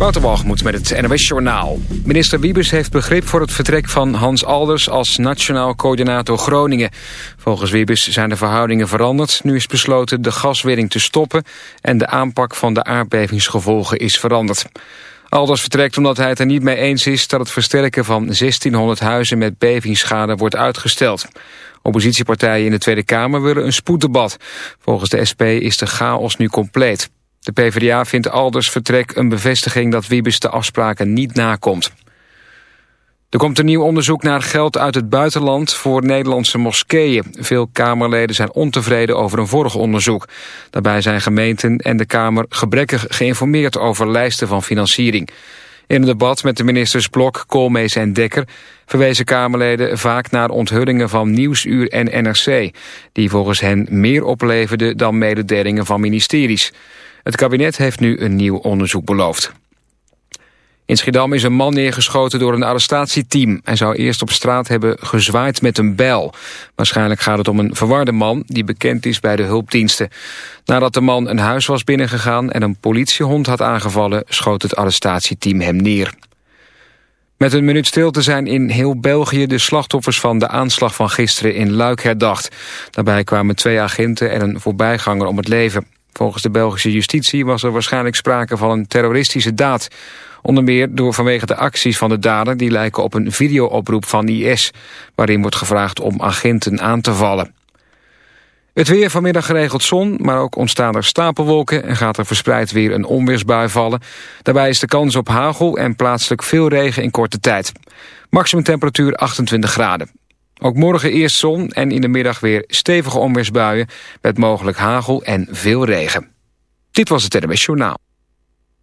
Wouter met het NOS Journaal. Minister Wiebes heeft begrip voor het vertrek van Hans Alders als Nationaal Coördinator Groningen. Volgens Wiebes zijn de verhoudingen veranderd. Nu is besloten de gaswinning te stoppen en de aanpak van de aardbevingsgevolgen is veranderd. Alders vertrekt omdat hij het er niet mee eens is dat het versterken van 1600 huizen met bevingsschade wordt uitgesteld. Oppositiepartijen in de Tweede Kamer willen een spoeddebat. Volgens de SP is de chaos nu compleet. De PvdA vindt Alders vertrek een bevestiging dat Wiebes de afspraken niet nakomt. Er komt een nieuw onderzoek naar geld uit het buitenland voor Nederlandse moskeeën. Veel Kamerleden zijn ontevreden over een vorig onderzoek. Daarbij zijn gemeenten en de Kamer gebrekkig geïnformeerd over lijsten van financiering. In een debat met de ministers Blok, Koolmees en Dekker... verwezen Kamerleden vaak naar onthullingen van Nieuwsuur en NRC... die volgens hen meer opleverden dan mededelingen van ministeries. Het kabinet heeft nu een nieuw onderzoek beloofd. In Schiedam is een man neergeschoten door een arrestatieteam. Hij zou eerst op straat hebben gezwaaid met een bijl. Waarschijnlijk gaat het om een verwarde man die bekend is bij de hulpdiensten. Nadat de man een huis was binnengegaan en een politiehond had aangevallen... schoot het arrestatieteam hem neer. Met een minuut stil te zijn in heel België de slachtoffers van de aanslag van gisteren in Luik herdacht. Daarbij kwamen twee agenten en een voorbijganger om het leven. Volgens de Belgische justitie was er waarschijnlijk sprake van een terroristische daad. Onder meer door vanwege de acties van de dader die lijken op een videooproep van IS... waarin wordt gevraagd om agenten aan te vallen. Het weer vanmiddag geregeld zon, maar ook ontstaan er stapelwolken... en gaat er verspreid weer een onweersbui vallen. Daarbij is de kans op hagel en plaatselijk veel regen in korte tijd. Maximum temperatuur 28 graden. Ook morgen eerst zon en in de middag weer stevige onweersbuien... met mogelijk hagel en veel regen. Dit was het NWS Journaal.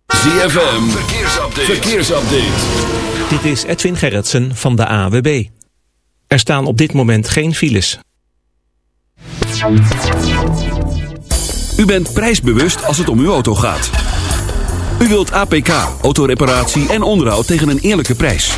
ZFM, verkeersupdate. verkeersupdate. Dit is Edwin Gerritsen van de AWB. Er staan op dit moment geen files. U bent prijsbewust als het om uw auto gaat. U wilt APK, autoreparatie en onderhoud tegen een eerlijke prijs.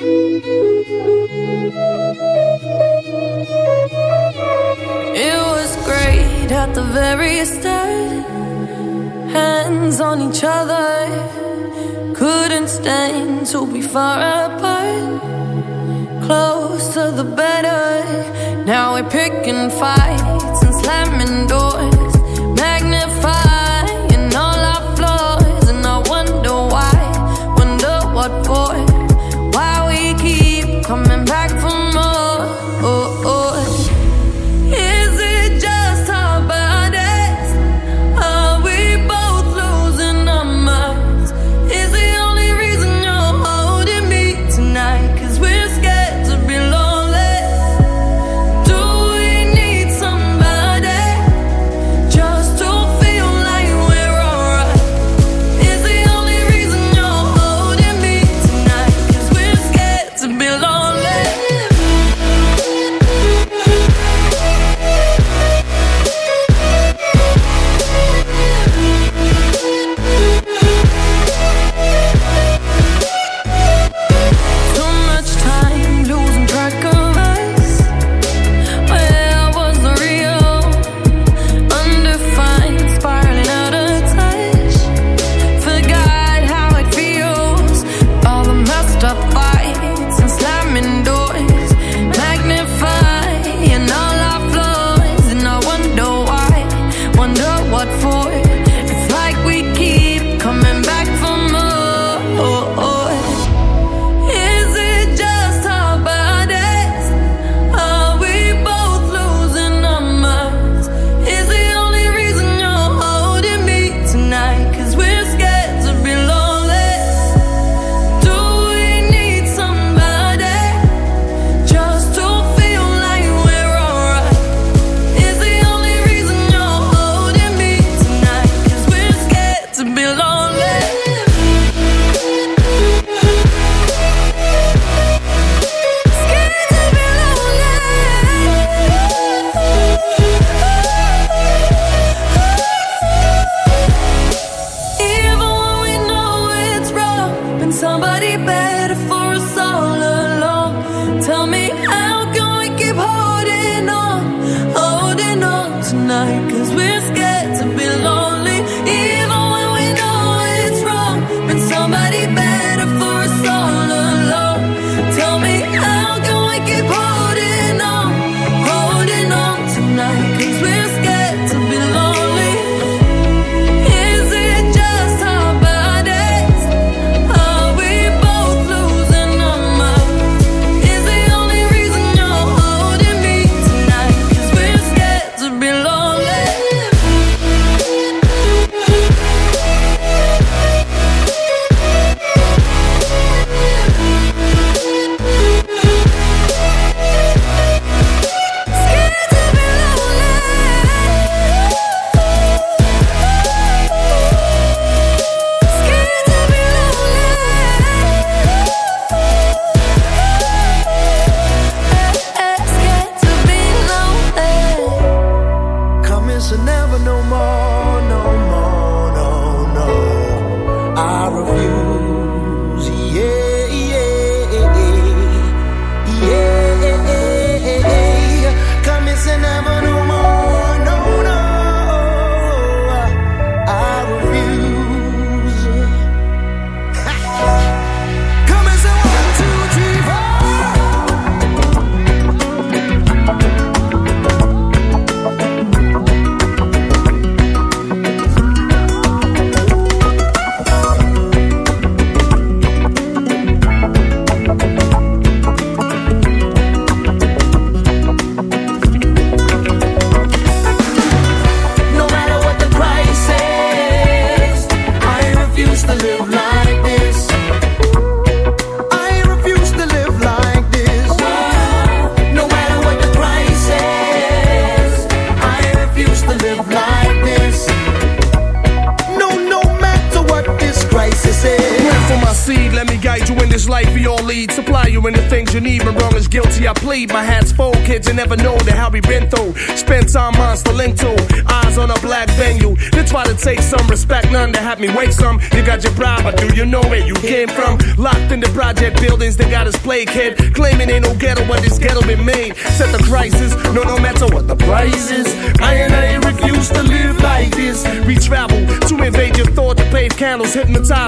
It was great at the very start. Hands on each other. Couldn't stand to be far apart. Closer the better. Now we're picking fights and slamming doors. Ghetto, but this ghetto been made. Set the crisis, no, no matter what the price is. I and I refuse to live like this. We travel to invade your thought to pave candles. Hypnotized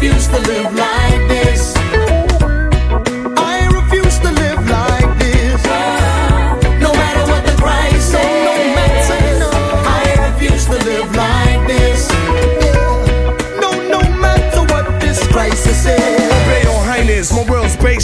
refuse to live like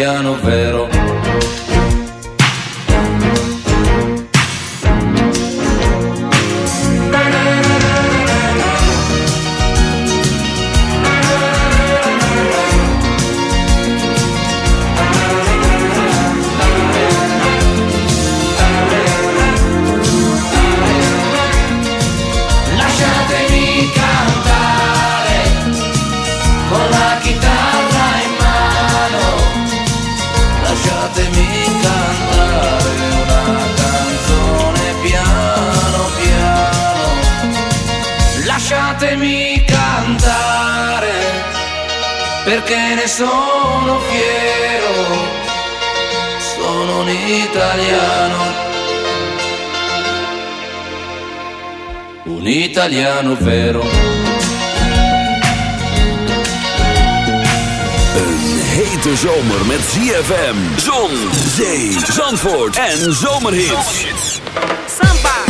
italiano vero. ne sono fiero, sono un italiano. Un italiano vero. Een hete zomer met ZFM, zon, zee, zandvoort en zomerhits. Samba.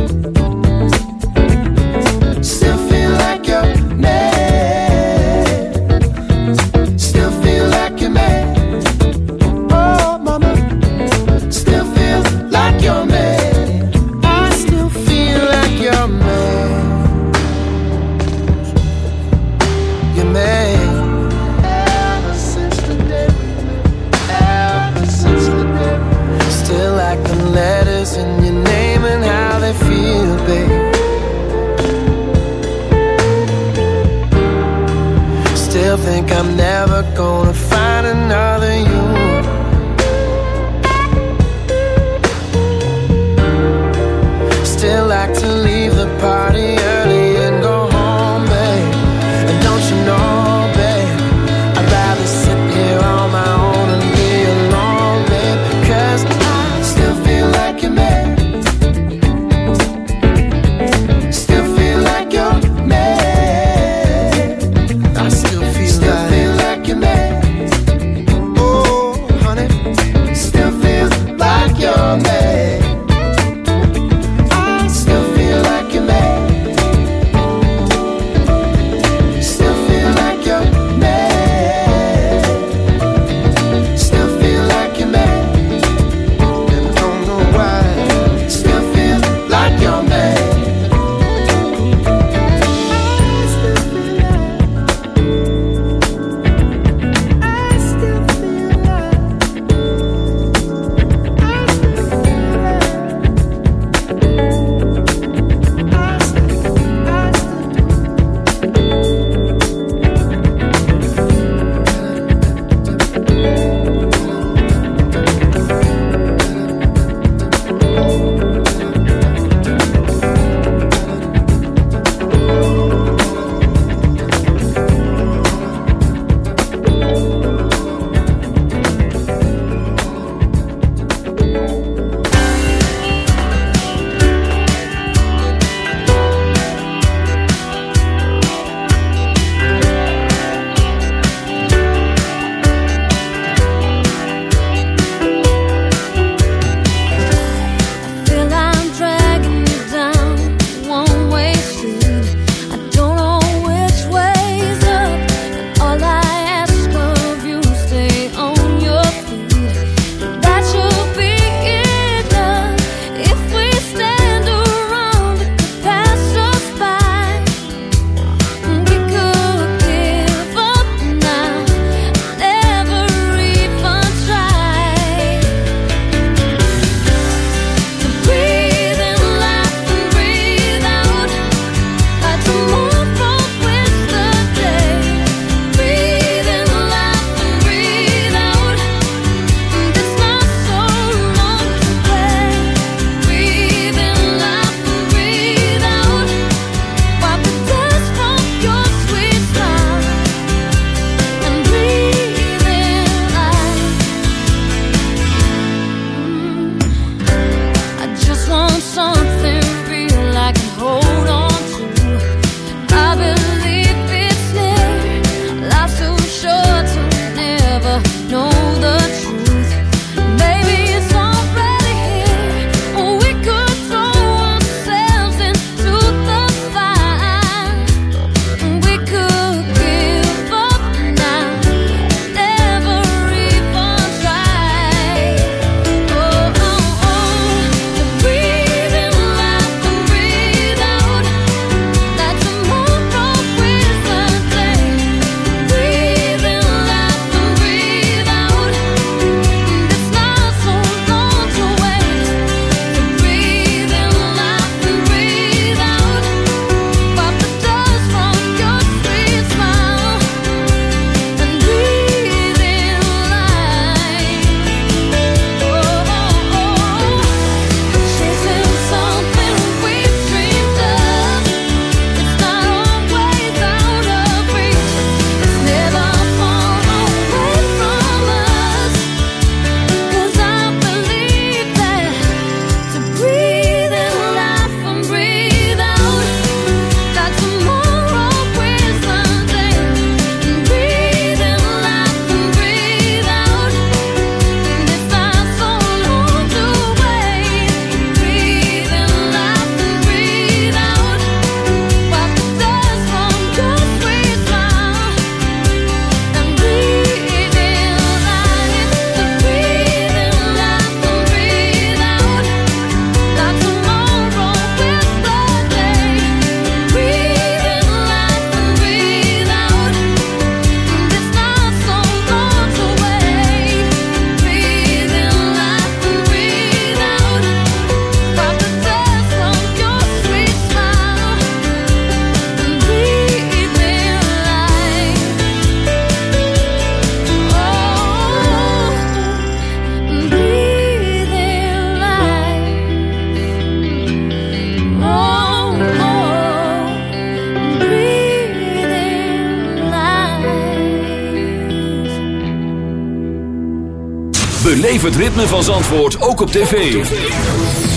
van Zandvoort ook op tv.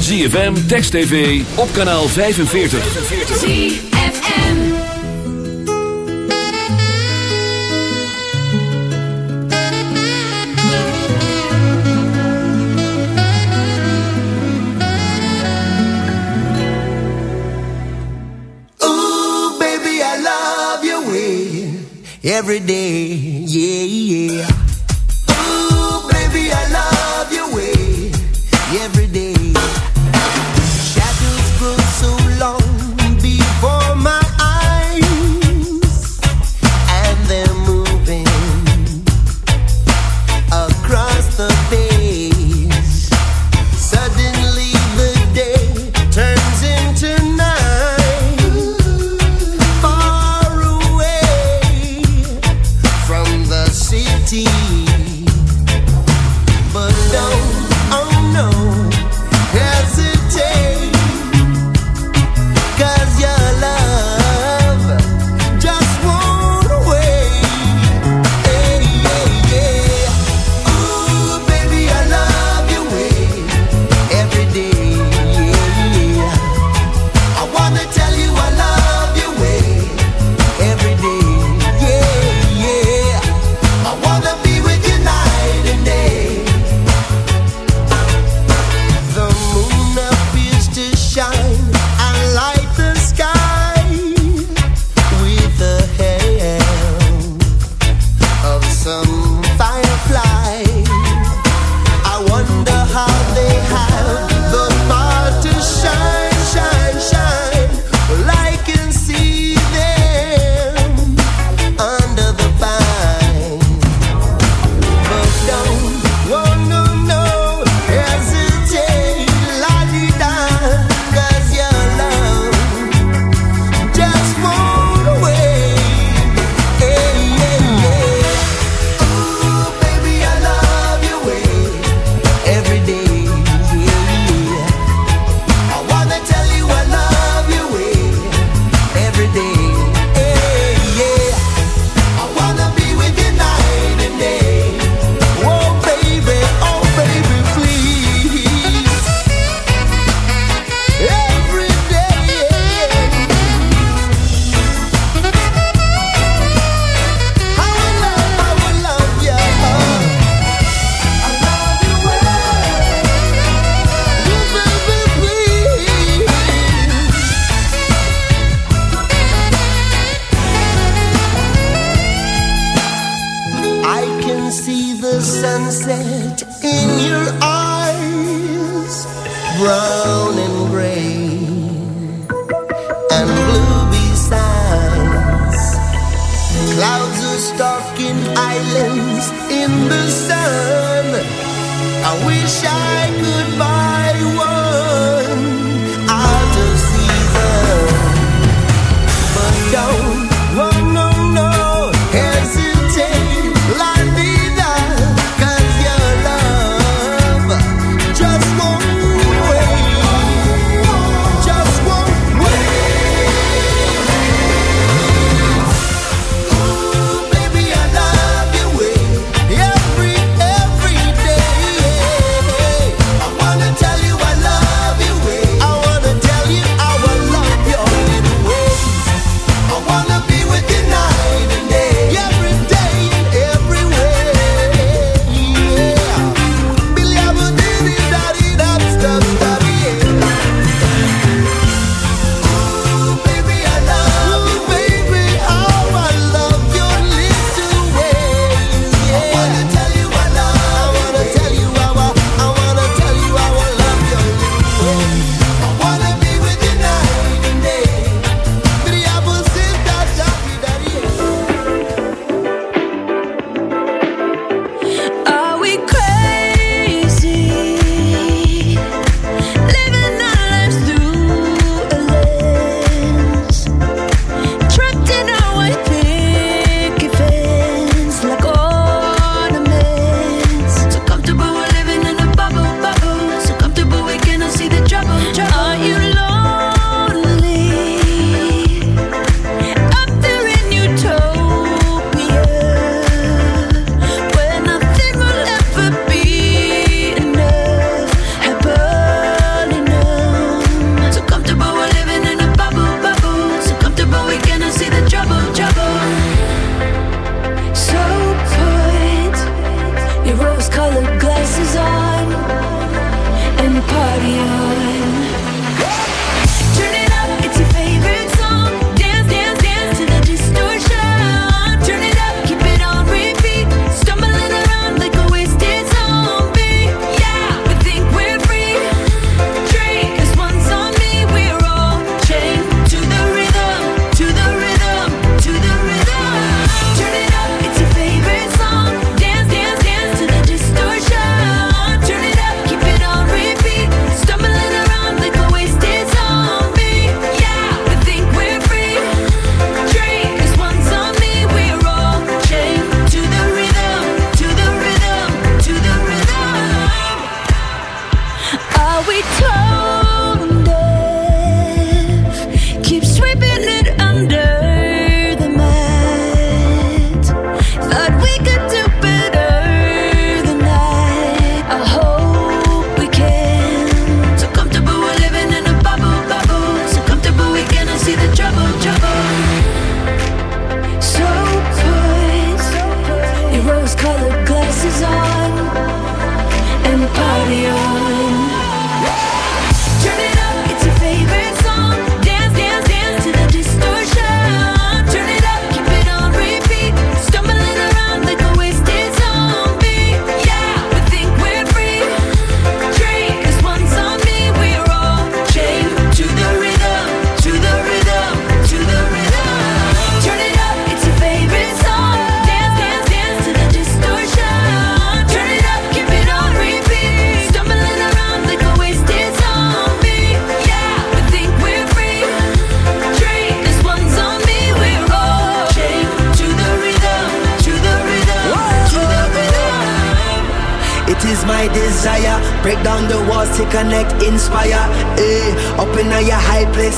ZFM, Text TV, op kanaal 45. ZFM Ooh, baby, I love your way. Every day sunset in your eyes, brown and gray, and blue besides. Clouds are stalking islands in the sun. I wish I could buy one out of season, but don't.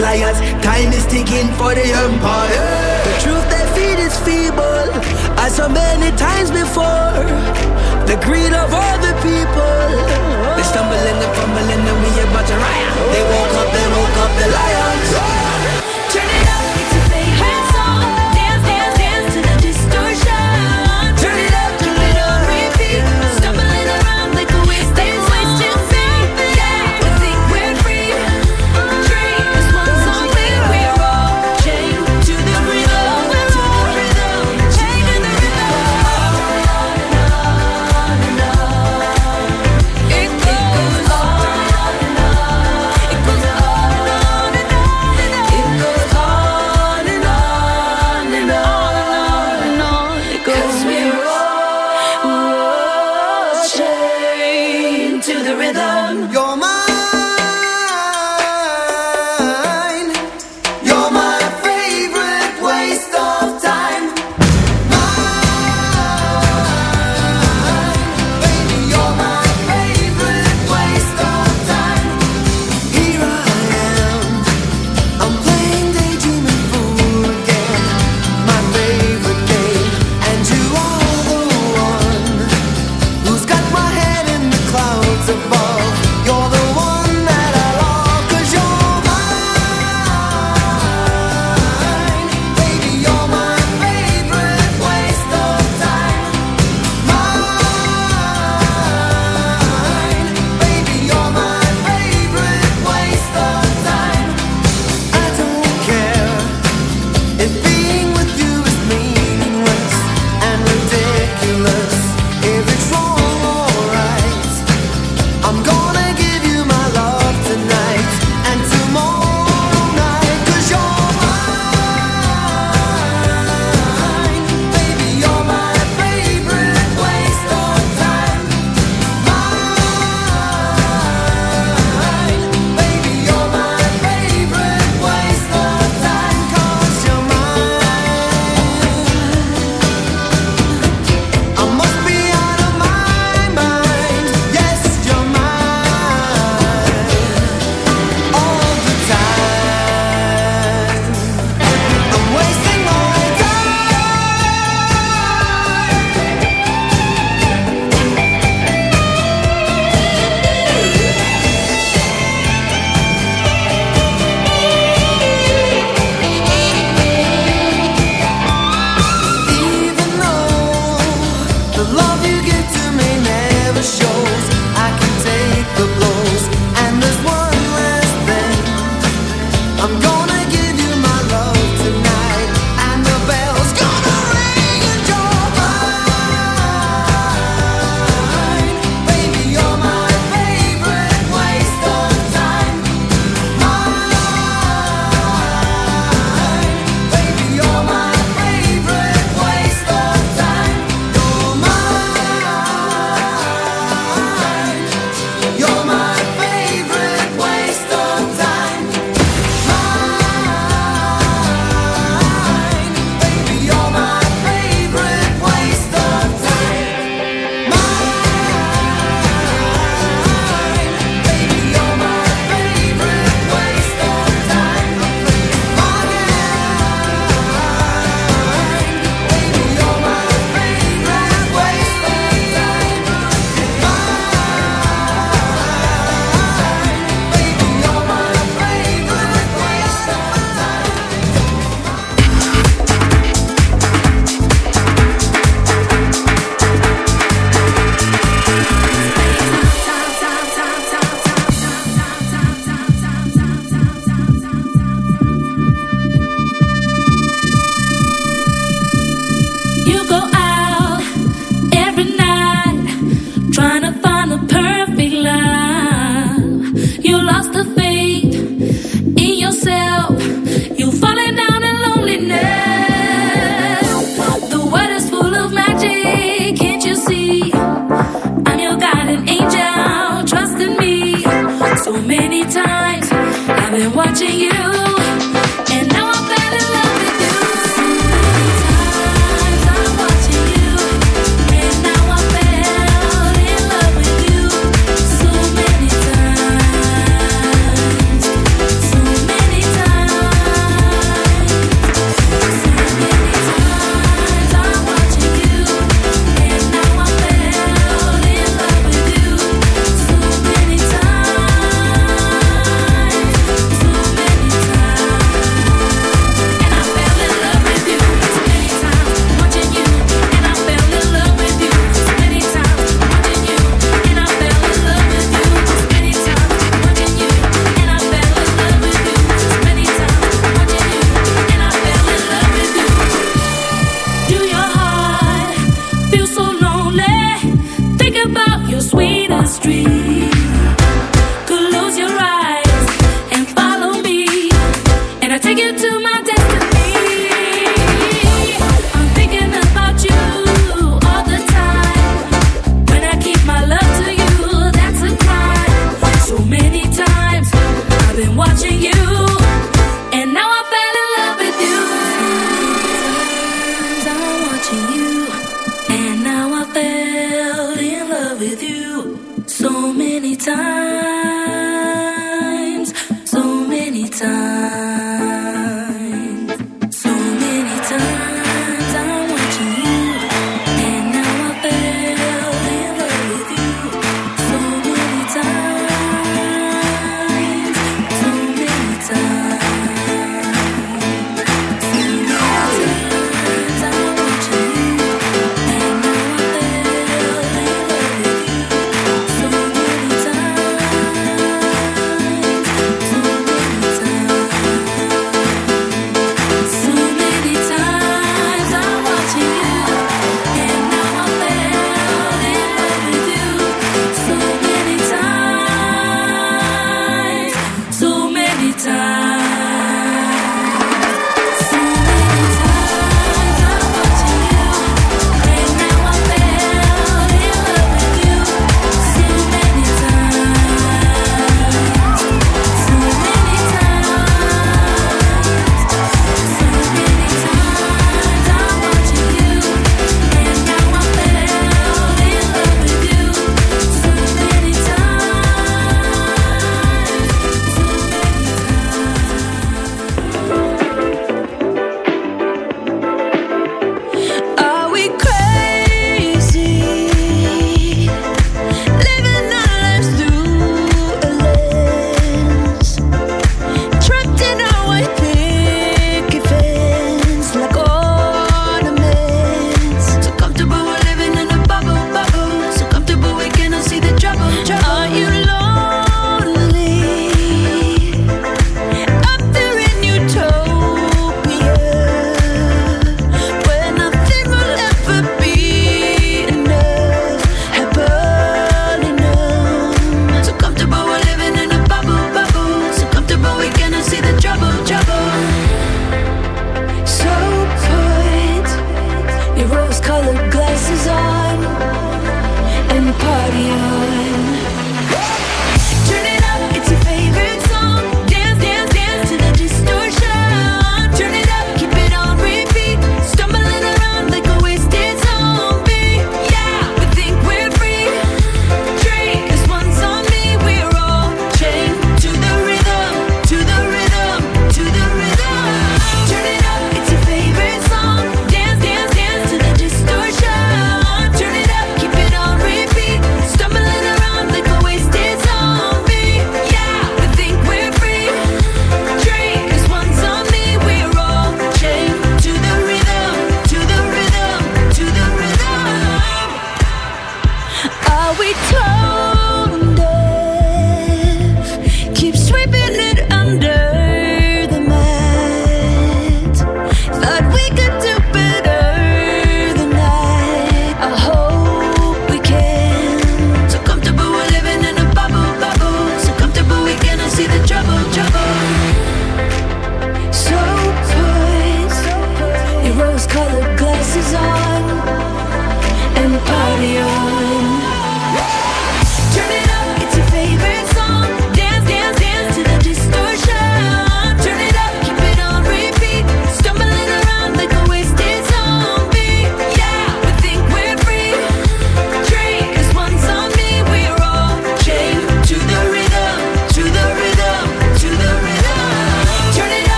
Liars. Time is ticking for the empire.